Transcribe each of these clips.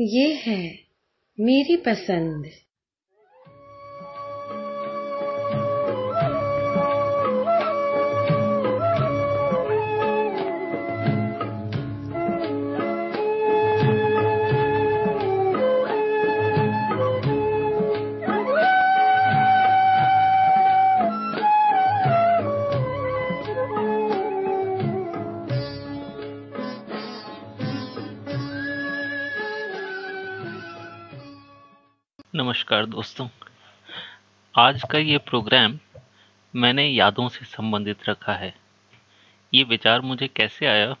ये है मेरी पसंद। नमस्कार दोस्तों। आज का ये प्रोग्राम मैंने यादों से संबंधित रखा है। ये विचार मुझे कैसे आया?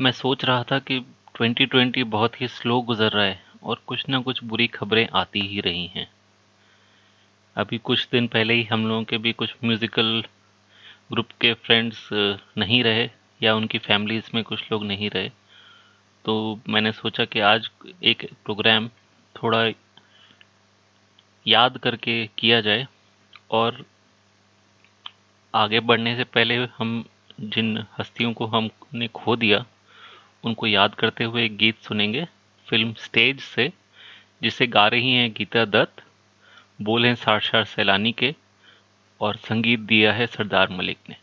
मैं सोच रहा था कि 2020 बहुत ही स्लो गुजर रहा है और कुछ ना कुछ बुरी खबरें आती ही रही हैं। अभी कुछ दिन पहले ही हम लोगों के भी कुछ म्यूज़िकल ग्रुप के फ्रेंड्स नहीं रहे या उनकी फैमिलीज़ में कुछ लोग नहीं रहे। तो मैंने सोचा कि आज एक प्रोग्राम थोड़ा याद करके किया जाए और आगे बढ़ने से पहले हम जिन हस्तियों को हमने खो दिया, उनको याद करते हुए एक गीत सुनेंगे। फ़िल्म स्टेज से, जिसे गा रही हैं गीता दत्त, बोल हैं साक्षार सैलानी के, और संगीत दिया है सरदार मलिक ने।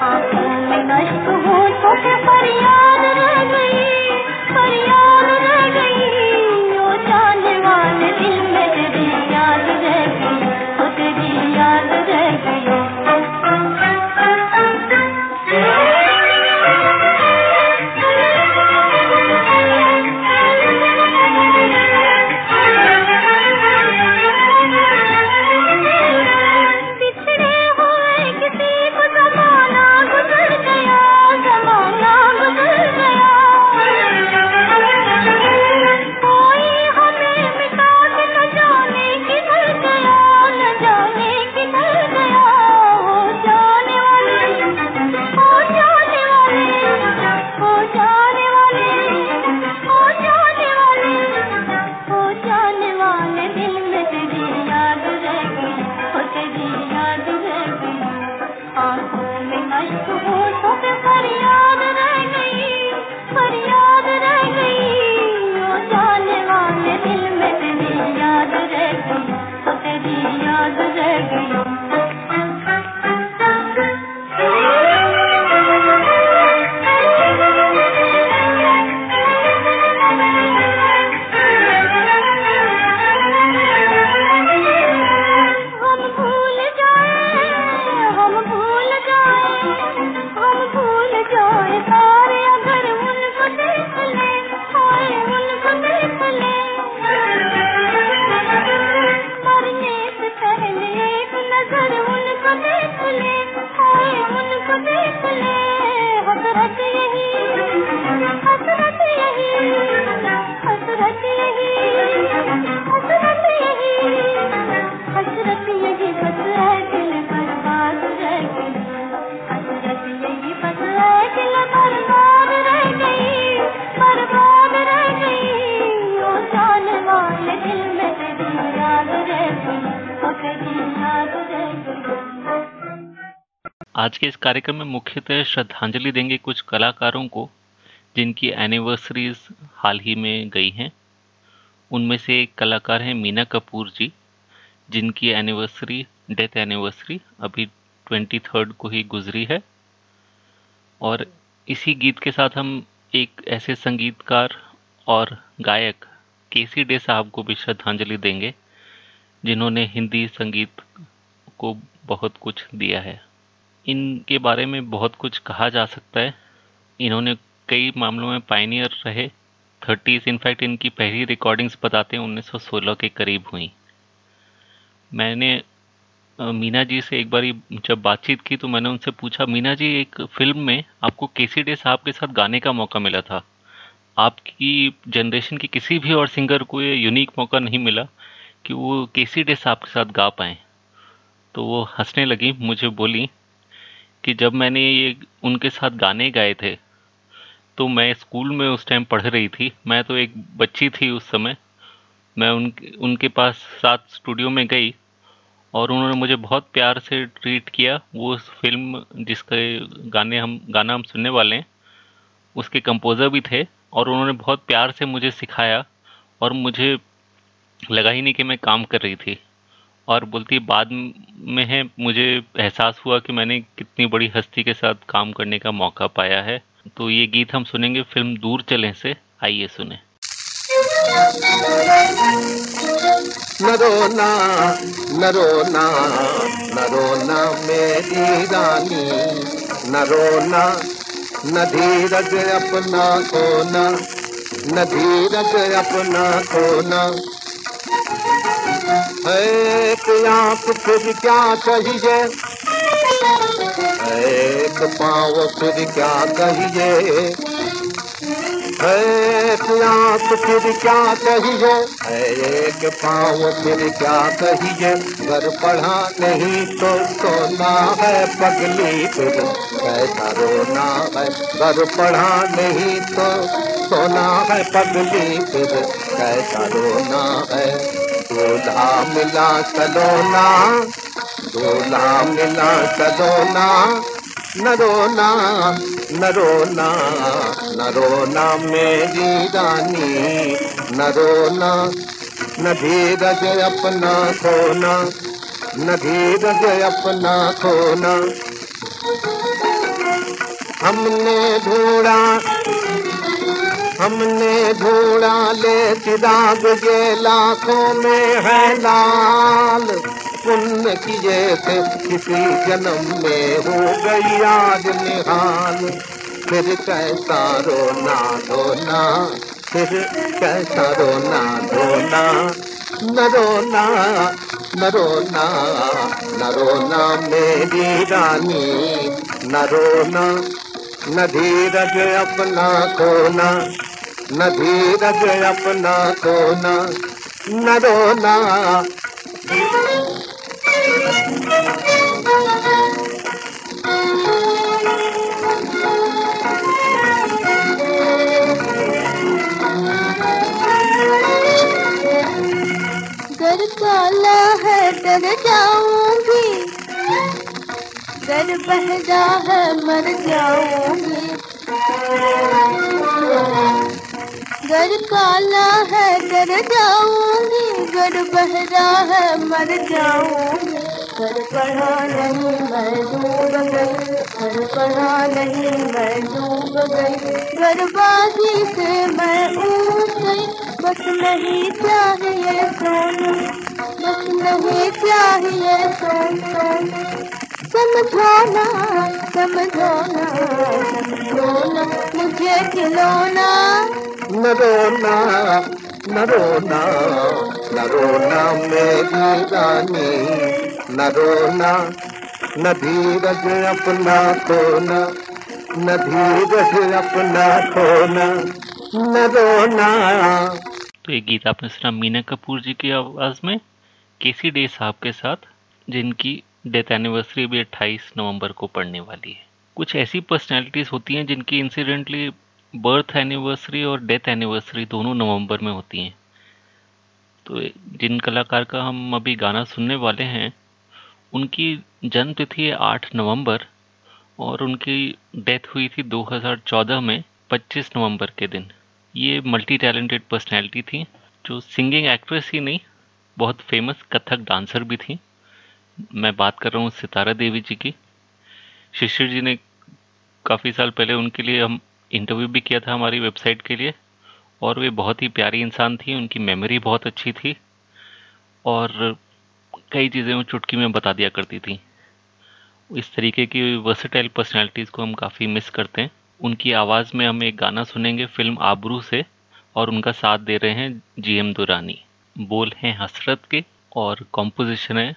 आज तो इस कार्यक्रम में मुख्यतः श्रद्धांजलि देंगे कुछ कलाकारों को, जिनकी एनिवर्सरीज हाल ही में गई हैं। उनमें से एक कलाकार हैं मीना कपूर जी, जिनकी एनिवर्सरी डेथ एनिवर्सरी अभी ट्वेंटी थर्ड को ही गुजरी है। और इसी गीत के साथ हम एक ऐसे संगीतकार और गायक केसी डे साहब को भी श्रद्धांजलि देंगे, जिन्होंने हिंदी संगीत को बहुत कुछ दिया है। इनके बारे में बहुत कुछ कहा जा सकता है। इन्होंने कई मामलों में पाइनियर रहे। थर्टीज इनफैक्ट इनकी पहली रिकॉर्डिंग्स बताते हैं 1916 के करीब हुई। मैंने मीना जी से एक बार जब बातचीत की तो मैंने उनसे पूछा, मीना जी, एक फ़िल्म में आपको केसी डे साहब के साथ गाने का मौका मिला था। आपकी जनरेशन के किसी भी और सिंगर को ये यूनिक मौका नहीं मिला कि वो केसी डे साहब के साथ गा पाए। तो वो हंसने लगी, मुझे बोली कि जब मैंने ये उनके साथ गाने गाए थे तो मैं स्कूल में उस टाइम पढ़ रही थी। मैं तो एक बच्ची थी उस समय। मैं उन, उनके पास साथ स्टूडियो में गई और उन्होंने मुझे बहुत प्यार से ट्रीट किया। वो फ़िल्म जिसके गाने हम, गाना हम सुनने वाले हैं, उसके कंपोज़र भी थे और उन्होंने बहुत प्यार से मुझे सिखाया और मुझे लगा ही नहीं कि मैं काम कर रही थी। और बोलती बाद में है, मुझे एहसास हुआ कि मैंने कितनी बड़ी हस्ती के साथ काम करने का मौका पाया है। तो ये गीत हम सुनेंगे, फ़िल्म दूर चले से, आइए सुने। नरोना नरोना नरोना मेरी रानी, नरोना अपना खोना न धीरज अपना खोना एक आँख फिर क्या चाहिए एक पाँव फिर क्या कहिए? एक आँख फिर क्या कहिए? एक पाँव फिर क्या कहिए? घर पढ़ा नहीं तो सोना है पगली फिर। कैसा रोना है घर पढ़ा नहीं तो सोना है पगली फिर। कैसा रोना है दूल्हा मिला सलोना दूल्हा मिला सलोना न रोना न रोना न रोना मेरी रानी न रोना न धीरज अपना खोना न धीरज अपना खोना हमने ढूंढा हमने ढूंढा ले चिराग ये लाखों में है लाल। पुण्य किए थे, किसी जन्म में हो गई आज निहाल। फिर कैसा रोना धोना, फिर कैसा रोना धोना। न रोना न रोना न रोना मेरी रानी, न रोना न अपना खोना न अपना खोना न रोना। घर काला है डर जाऊँगी घर बहरा है मर जाऊँगी। घर काला है डर जाऊँगी। घर बहरा है मर जाऊँगी। घर पढ़ा नहीं, मैं डूब गई। घर पढ़ा नहीं, मैं डूब गई। बर्बादी से मैं ऊब गई। बस नहीं चाहिए सोना। बस नहीं चाहिए सोना। समझाना समझाना। समझाना मुझे खिलौना। न रोना न रोना न रोना मेरी रानी। न रोना न धीरज अपना खोना न धीरज अपना खोना। न रोना। तो ये गीत आपने सुना मीना कपूर जी की आवाज़ में केसी डे साहब के साथ जिनकी डेथ एनिवर्सरी भी 28 नवंबर को पड़ने वाली है। कुछ ऐसी पर्सनैलिटीज़ होती हैं जिनकी इंसिडेंटली बर्थ एनिवर्सरी और डेथ एनिवर्सरी दोनों नवंबर में होती हैं। तो जिन कलाकार का हम अभी गाना सुनने वाले हैं, उनकी जन्म तिथि है आठ नवंबर और उनकी डेथ हुई थी 2014 में 25 नवंबर के दिन। ये मल्टी टैलेंटेड पर्सनैलिटी थी, जो सिंगिंग एक्ट्रेस ही नहीं, बहुत फ़ेमस कथक डांसर भी थी। मैं बात कर रहा हूँ सितारा देवी जी की। शिशिर जी ने काफ़ी साल पहले उनके लिए हम इंटरव्यू भी किया था हमारी वेबसाइट के लिए और वे बहुत ही प्यारी इंसान थी, उनकी मेमोरी बहुत अच्छी थी और कई चीज़ें वो चुटकी में बता दिया करती थी। इस तरीके की वर्सेटाइल पर्सनैलिटीज़ को हम काफ़ी मिस करते हैं। उनकी आवाज़ में हम एक गाना सुनेंगे, फ़िल्म आबरू से, और उनका साथ दे रहे हैं जीएम दुरानी। बोल हैं हसरत के और कॉम्पोजिशन है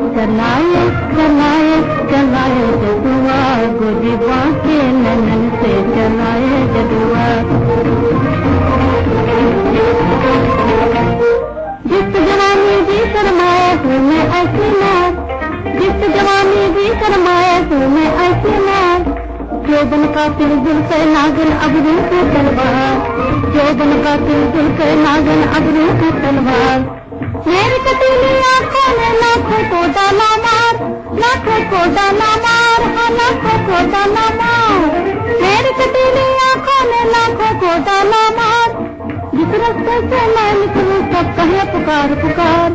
चलाए चलाए चलाए जगुआ गुरुबा के नलन से चलाए जगुआ जिस जवानी जी शर्माए हूँ मैं ऐसी नार जिस जवानी जी शर्माए हूँ मैं ऐसी नार चौदन का तिल दिल से नागन अबरू की तलवार। चौदन का तिल दिल से नागन अबरू की तलवार। मेरी लाखों को डाला मार लाखों को डाला मार हाँ लाखों को डाला मार मेरी कटीली आँखों ने लाखों को डाला मार जिस रास्ते से मैं निकलूं, सब कहे पुकार पुकार।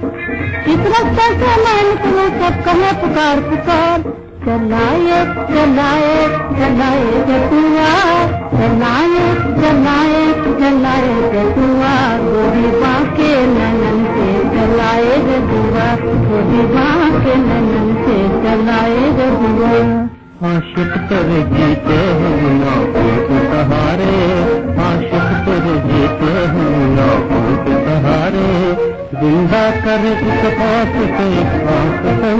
जिस रास्ते से मैं निकलूं, सब कहे पुकार पुकार। चलाए चलाए चलाए जतुआ। चलाए चलाए चलाए जतुआ। गोरी बाके ननन चलाए जतुआ गोरी बाके ननन से चलाए जतुआ आशिक तेरे जीते हैं नाकों के सहारे। आशिक तेरे जीते हैं नाकों के सहारे। ज़िंदा कर इस पास से आँख से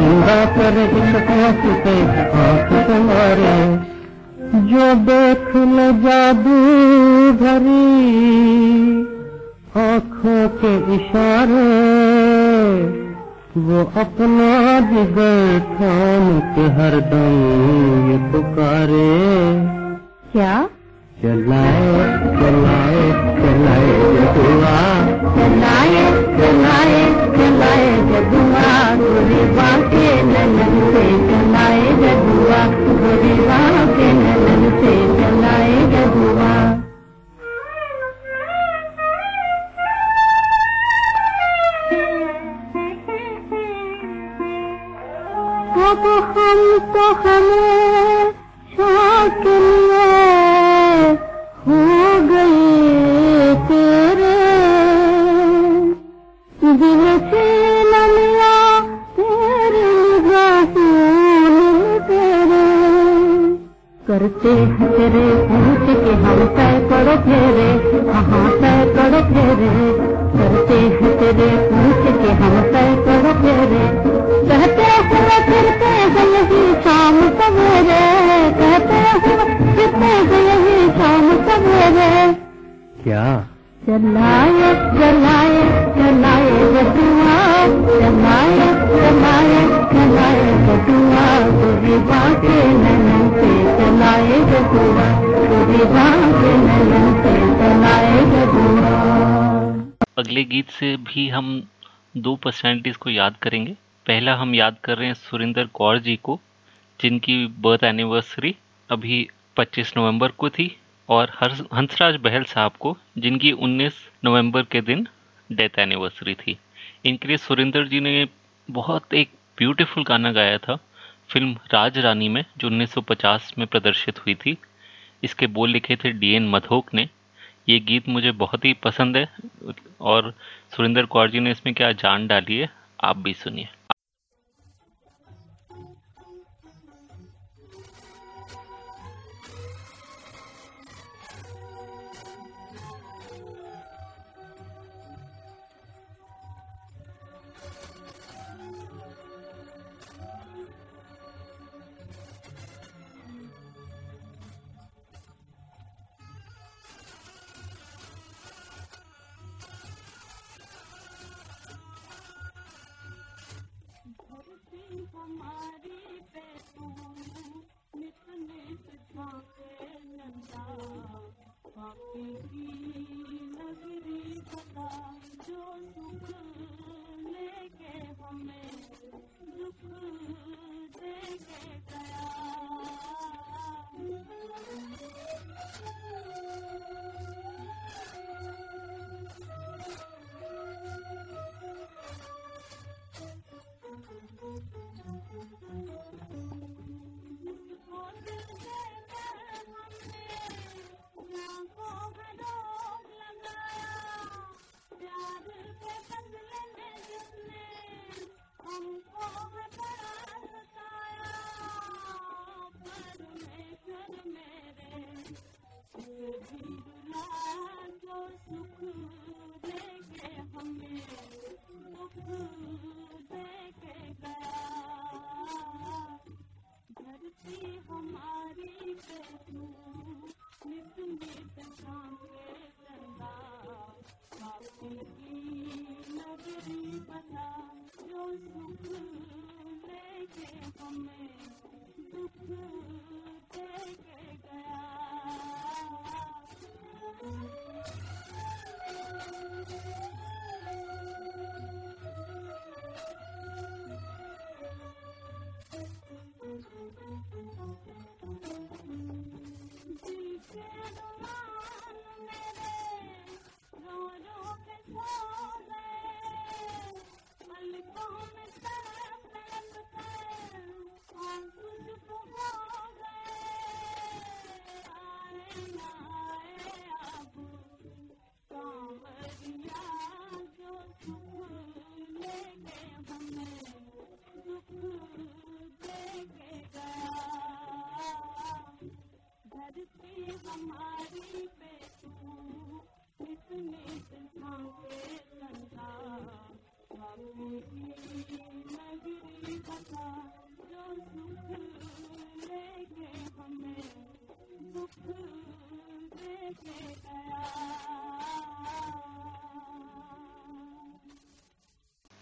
ज़िंदा कर इस पास से आँख से जो देख ले जादू भरी आँखों के इशारे वो अपना जिगर थाम के हरदम ये पुकारे। क्या? चलाए चलाए चलाए जगुआ। चलाए चलाए चलाए जगुआ गोरी बाके ननन से चलाए जगुआ गोरी बाके ननन से चलाए हम तो हमें शौक करते हैं तेरे पूछ के हम तय करो फेरे हाँ तय करो फेरे? करते हैं तेरे पूछ के हम तय करो फेरे। कहते हुए फिरते हैं यही शाम सवेरे। कहते हुए फिरते हैं यही शाम सवेरे। क्या? चलाए चलाए चलाए बटुआ अगले गीत से भी हम दो पर्सनैलिटीज़ को याद करेंगे। पहला हम याद कर रहे हैं सुरिंदर कौर जी को, जिनकी बर्थ एनिवर्सरी अभी 25 नवंबर को थी, और हंसराज बहल साहब को, जिनकी 19 नवंबर के दिन डेथ एनिवर्सरी थी। इनके लिए सुरेंद्र जी ने बहुत एक ब्यूटीफुल गाना गाया था, फ़िल्म राज रानी में, जो 1950 में प्रदर्शित हुई थी। इसके बोल लिखे थे डीएन मधोक ने। ये गीत मुझे बहुत ही पसंद है और सुरेंद्र कौर जी ने इसमें क्या जान डाली है, आप भी सुनिए।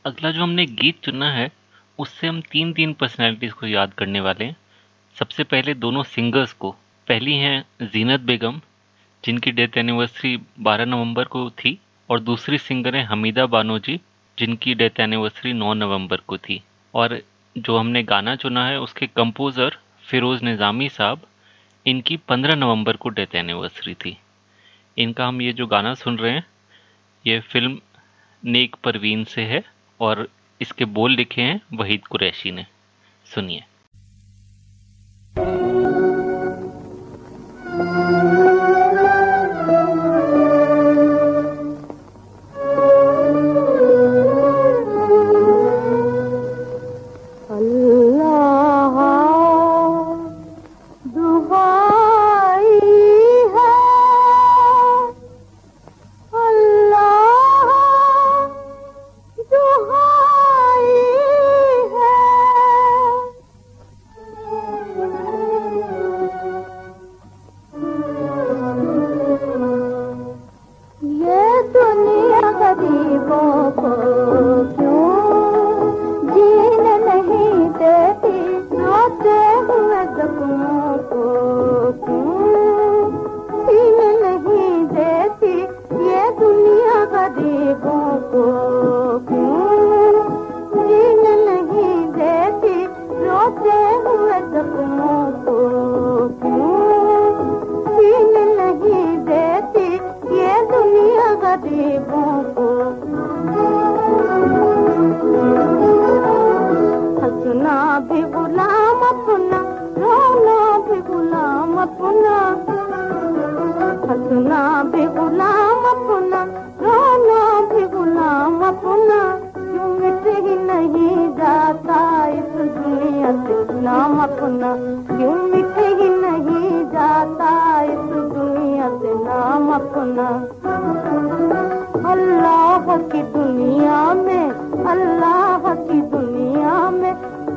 अगला जो हमने गीत चुना है, उससे हम तीन तीन पर्सनैलिटीज़ को याद करने वाले हैं। सबसे पहले दोनों सिंगर्स को। पहली हैं जीनत बेगम, जिनकी डेथ एनिवर्सरी 12 नवंबर को थी, और दूसरी सिंगर हैं हमीदा बानो जी जिनकी डेथ एनिवर्सरी 9 नवंबर को थी। और जो हमने गाना चुना है, उसके कंपोज़र फिरोज़ निज़ामी साहब, इनकी 15 नवंबर को डेथ एनिवर्सरी थी। इनका हम ये जो गाना सुन रहे हैं, ये फ़िल्म नेक परवीन से है। और इसके बोल लिखे हैं वहीद कुरैशी ने। सुनिए। भी गुलाम अपना, रोना भी गुलाम अपना। हंसना भी गुलाम अपना, रोना भी गुलाम अपना। क्यों मिट ही नहीं जाता इस दुनिया से गुलाम अपना? क्यों मिट ही नहीं जाता इस दुनिया से नाम अपना? अल्लाह की दुनिया में, अल्लाह की दुनिया में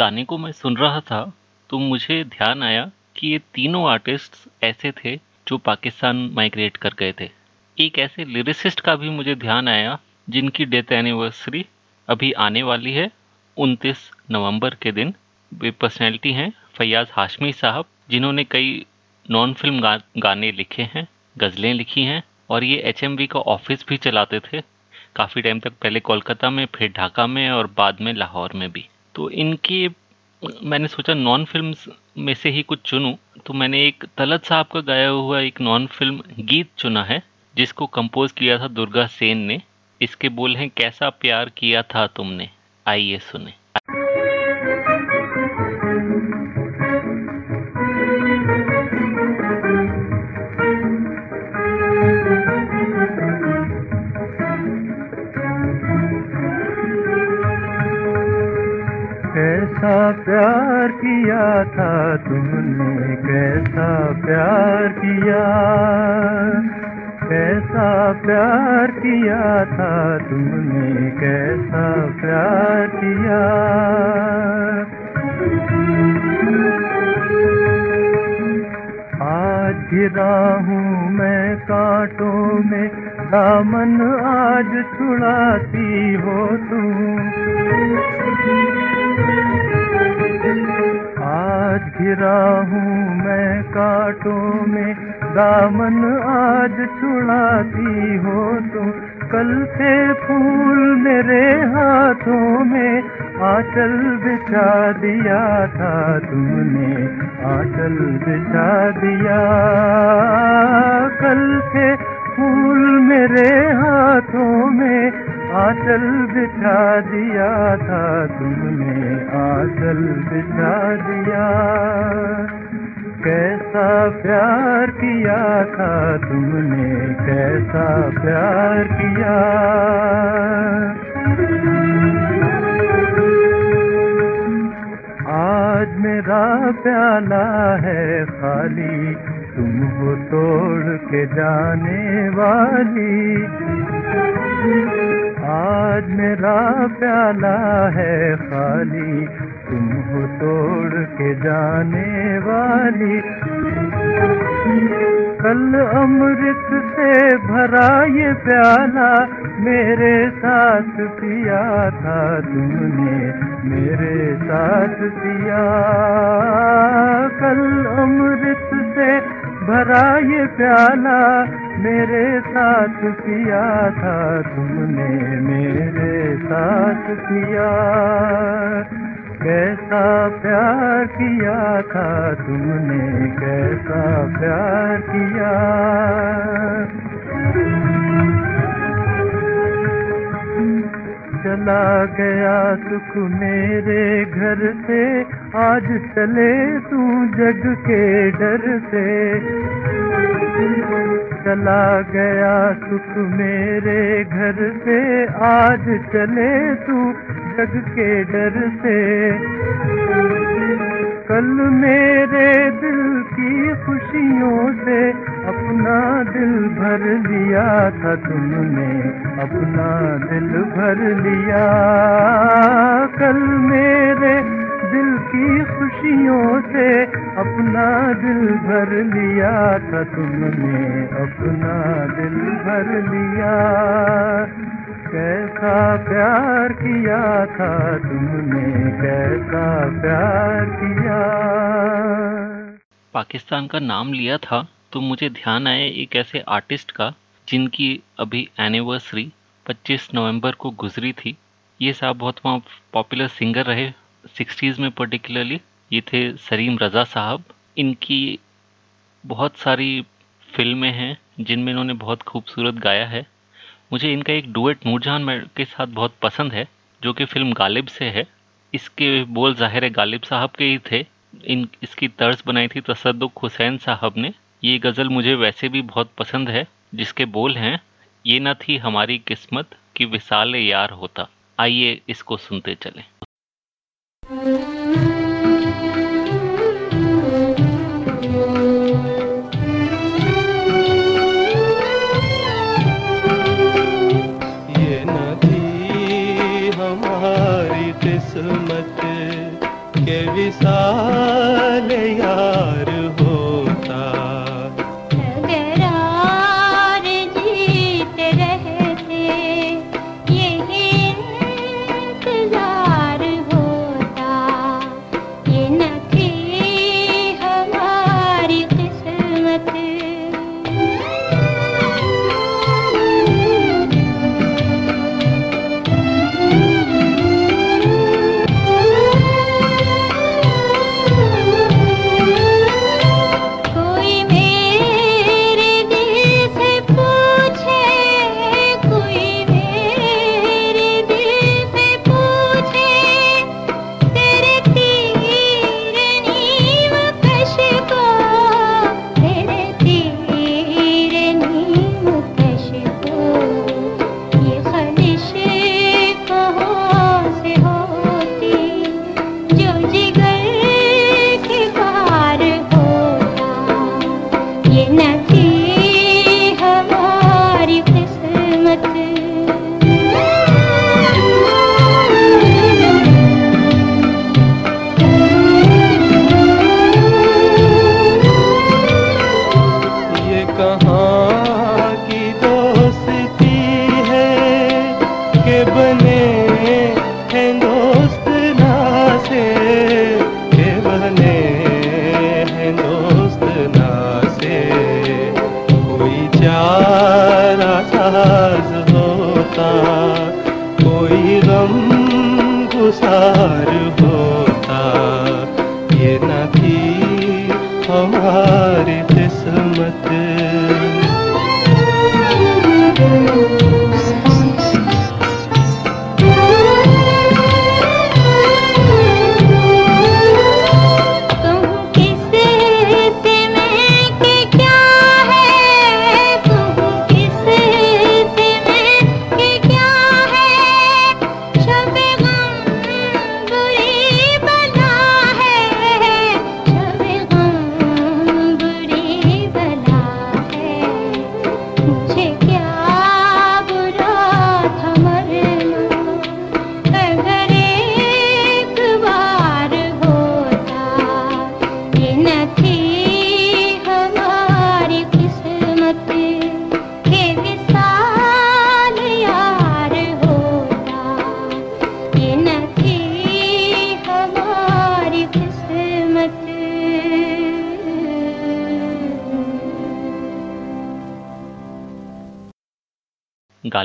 गाने को मैं सुन रहा था तो मुझे ध्यान आया कि ये तीनों आर्टिस्ट ऐसे थे जो पाकिस्तान माइग्रेट कर गए थे। एक ऐसे लिरिसिस्ट का भी मुझे ध्यान आया जिनकी डेथ एनिवर्सरी अभी आने वाली है 29 नवंबर के दिन। वे पर्सनैलिटी हैं फैयाज हाशमी साहब जिन्होंने कई नॉन फ़िल्म गा, गाने लिखे हैं गज़लें लिखी हैं और ये एचएमवी का ऑफ़िस भी चलाते थे। काफ़ी टाइम तक पहले कोलकाता में फिर ढाका में और बाद में लाहौर में भी। तो इनके, मैंने सोचा नॉन फ़िल्म में से ही कुछ चुनूं तो मैंने एक तलत साहब का गाया हुआ एक नॉन फ़िल्म गीत चुना है, जिसको कंपोज किया था दुर्गा सेन ने। इसके बोल हैं, कैसा प्यार किया था तुमने? आइए सुने। था तुमने कैसा प्यार किया? कैसा प्यार किया था तुमने? कैसा प्यार किया? आज गिरा हूँ मैं कांटों में, दामन आज छुड़ाती हो तुम। आज घिरा हूँ मैं कांटों में। दामन आज छुड़ाती हो तुम कल थे फूल मेरे हाथों में। आंचल बिछा दिया था तुमने, आंचल बिछा दिया। कल थे फूल मेरे हाथों में। आंचल बिछा दिया था तुमने, आंचल बिछा दिया। कैसा प्यार किया था तुमने, कैसा प्यार किया। आज मेरा प्याला है खाली, तुम हो तोड़ के जाने वाली। आज मेरा प्याला है खाली, तुम हो तोड़ के जाने वाली। कल अमृत से भरा ये प्याला मेरे साथ पिया था तुमने, मेरे साथ पिया। कल अमृत से भरा ये प्याला मेरे साथ किया था, तुमने मेरे साथ किया। कैसा प्यार किया था, तुमने कैसा प्यार किया। चला गया सुख मेरे घर से। आज चले तू जग के डर से। चला गया सुख मेरे घर से। आज चले तू जग के डर से। कल मेरे दिल की खुशियों से अपना दिल भर लिया था तुमने, अपना दिल भर लिया। कल मेरे दिल की खुशियों से अपना दिल भर लिया था तुमने, अपना दिल भर लिया। कैसा प्यार किया था तुमने, कैसा प्यार किया। पाकिस्तान का नाम लिया था तो मुझे ध्यान आया एक ऐसे आर्टिस्ट का, जिनकी अभी एनिवर्सरी 25 नवंबर को गुजरी थी। ये साहब बहुत वहाँ पॉपुलर सिंगर रहे सिक्सटीज़ में पर्टिकुलरली ये थे सरीम रज़ा साहब। इनकी बहुत सारी फ़िल्में हैं जिनमें इन्होंने बहुत खूबसूरत गाया है। मुझे इनका एक डुएट नूरजहान के साथ बहुत पसंद है, जो कि फ़िल्म गालिब से है। इसके बोल ज़ाहिर है, गालिब साहब के ही थे। इन, इसकी तर्ज बनाई थी तसदुक हुसैन साहब ने। ये गज़ल मुझे वैसे भी बहुत पसंद है, जिसके बोल हैं, ये न थी हमारी किस्मत कि विशाल यार होता। आइए इसको सुनते चलें।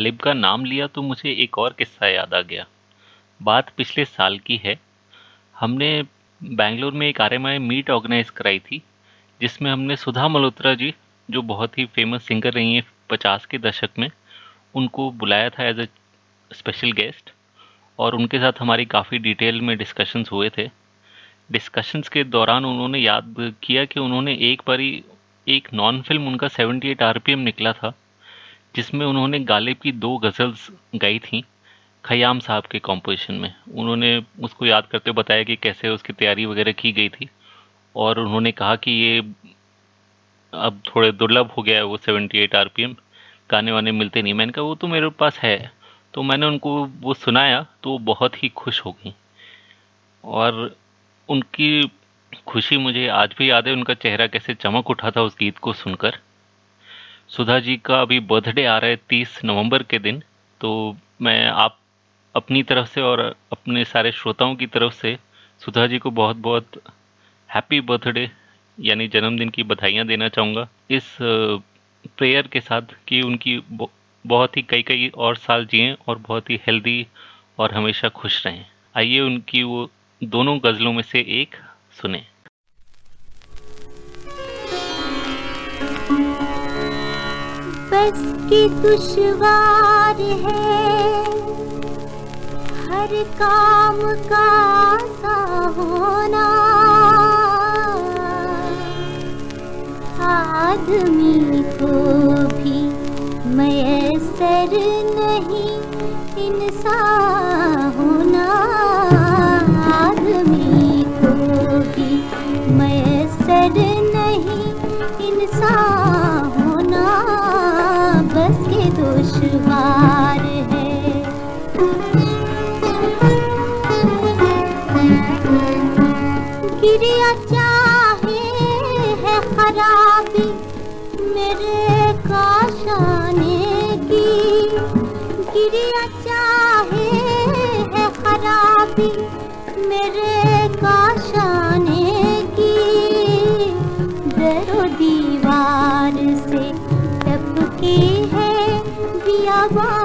गालिब का नाम लिया तो मुझे एक और किस्सा याद आ गया। बात पिछले साल की है। हमने बेंगलोर में एक आर मीट ऑर्गेनाइज कराई थी, जिसमें हमने सुधा मल्होत्रा जी, जो बहुत ही फ़ेमस सिंगर रही हैं पचास के दशक में, उनको बुलाया था एज ए स्पेशल गेस्ट और उनके साथ हमारी काफ़ी डिटेल में डिस्कशंस हुए थे। डिस्कशंस के दौरान उन्होंने याद किया कि उन्होंने एक बारी एक नॉन फ़िल्म उनका 78 आरपीएम निकला था। जिसमें उन्होंने गालिब की दो गज़ल्स गाई थी, खयाम साहब के कॉम्पोजिशन में। उन्होंने उसको याद करते हुए बताया कि कैसे उसकी तैयारी वगैरह की गई थी और उन्होंने कहा कि ये अब थोड़े दुर्लभ हो गया है वो सेवेंटी 78 आरपीएम गाने वाने मिलते नहीं। मैंने कहा, वो तो मेरे पास है। तो मैंने उनको वो सुनाया तो वो बहुत ही खुश हो गई। और उनकी खुशी मुझे आज भी याद है। उनका चेहरा कैसे चमक उठा था उस गीत को सुनकर। सुधा जी का अभी बर्थडे आ रहा है तीस नवंबर के दिन तो मैं आप अपनी तरफ़ से और अपने सारे श्रोताओं की तरफ़ से सुधा जी को बहुत बहुत हैप्पी बर्थडे यानी जन्मदिन की बधाइयाँ देना चाहूँगा। इस प्रेयर के साथ कि उनकी बहुत ही कई कई और साल जिए और बहुत ही हेल्दी और हमेशा खुश रहें। आइए उनकी वो दोनों गज़लों में से एक सुने। बस की दुश्वार है। हर काम का होना। आदमी को भी मैसर नहीं, इंसान होना। आदमी को भी मैसर नहीं, इंसान दुश्वार है। चाहे है खराबी मेरे काशाने की। गिरिया चाहे है खराबी मेरे काशाने बाबा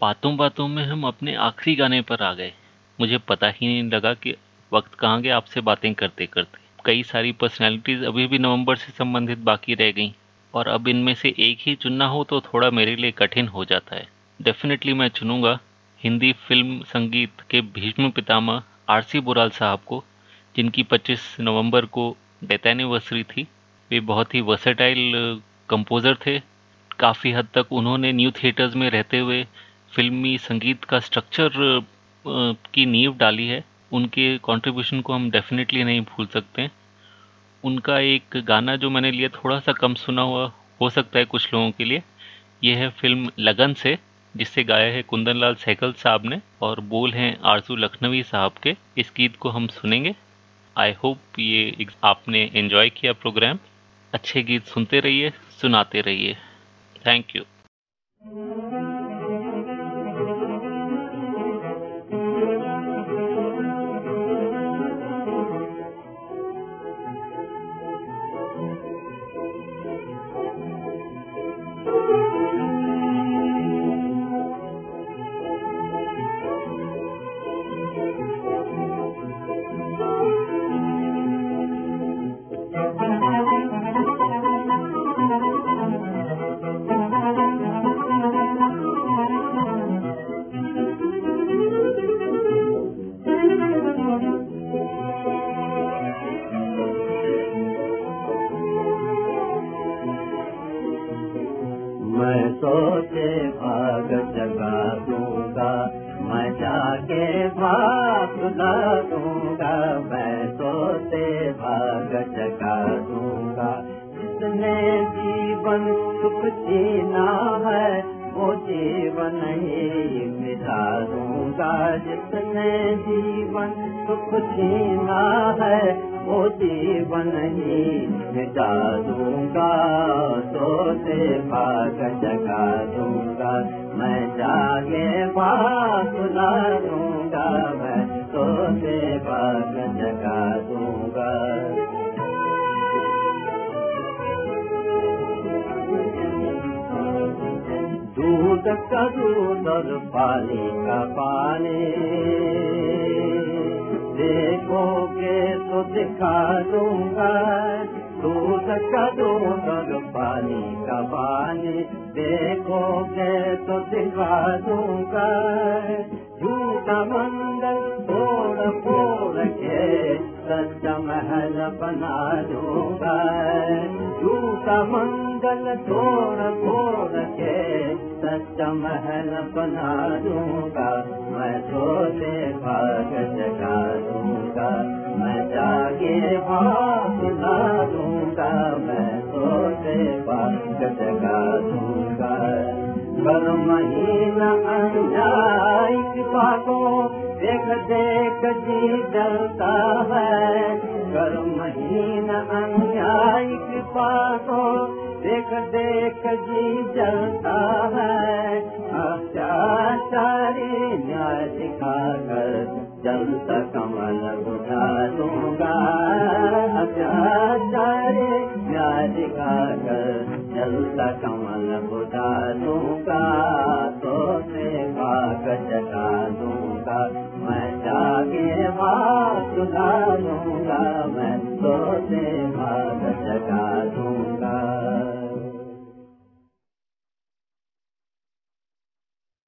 बातों बातों में हम अपने आखिरी गाने पर आ गए। मुझे पता ही नहीं लगा कि वक्त कहाँ गया आपसे बातें करते करते कई सारी पर्सनालिटीज अभी भी नवंबर से संबंधित बाकी रह गई। और अब इनमें से एक ही चुनना हो तो थोड़ा मेरे लिए कठिन हो जाता है। डेफिनेटली मैं चुनूँगा हिंदी फ़िल्म संगीत के भीष्म पितामह आर सी बुराल साहब को, जिनकी 25 नवंबर को डेथ एनिवर्सरी थी। वे बहुत ही वर्सेटाइल कंपोज़र थे। काफ़ी हद तक उन्होंने न्यू थिएटर्स में रहते हुए फिल्मी संगीत का स्ट्रक्चर की नींव डाली है, उनके कंट्रीब्यूशन को हम डेफिनेटली नहीं भूल सकते। उनका एक गाना जो मैंने लिया थोड़ा सा कम सुना हुआ, हो सकता है कुछ लोगों के लिए यह है फ़िल्म लगन से, जिससे गाया है कुंदन लाल सहगल साहब ने, और बोल हैं आरज़ू लखनवी साहब के। इस गीत को हम सुनेंगे। आई होप ये आपने एंजॉय किया प्रोग्राम अच्छे गीत सुनते रहिए, सुनाते रहिए। थैंक यू सोते भाग जगा दूँगा। मचा के बाप सुला दूँगा। मैं सोते भाग जगा दूँगा। जिसने जीवन सुख जीना है, वो जीवन ही मिटा दूँगा। जिसने जीवन सुख जीना है वो जीवन ही मिटा दूँगा, सोते भाग जगा दूँगा। मैं जागे सुना दूँगा मैं सोते भाग जगा दूँगा। दूध का दूध और पानी का पानी देखोगे तो दिखा दूंगा। दूध का दूध और पानी का पानी देखोगे तो दिखा दूंगा। झूठा मंगल फोड़ फोड़ के सच्चा महल बना दूंगा। झूठा मंगल तोड़ फोड़ के सत महल बना दूंगा मैं सोते पागत जगा दूंगा मैं जागे भाग ला दूंगा मैं सोते पागत जगा दूंगा कर महीना अंजाई कृपा को देख देख जी डरता है। कर महीना अन्याय पागो देख देख जी जलता है। अत्याचारी न्याय दिखाकर जलता कमल बुझा दूंगा। अत्याचारी न्याय दिखाकर जलता कमल बुझा दूंगा। तो से भाग जगा दूंगा मैं जाके माँ सुना लूंगा मैं तो से मारा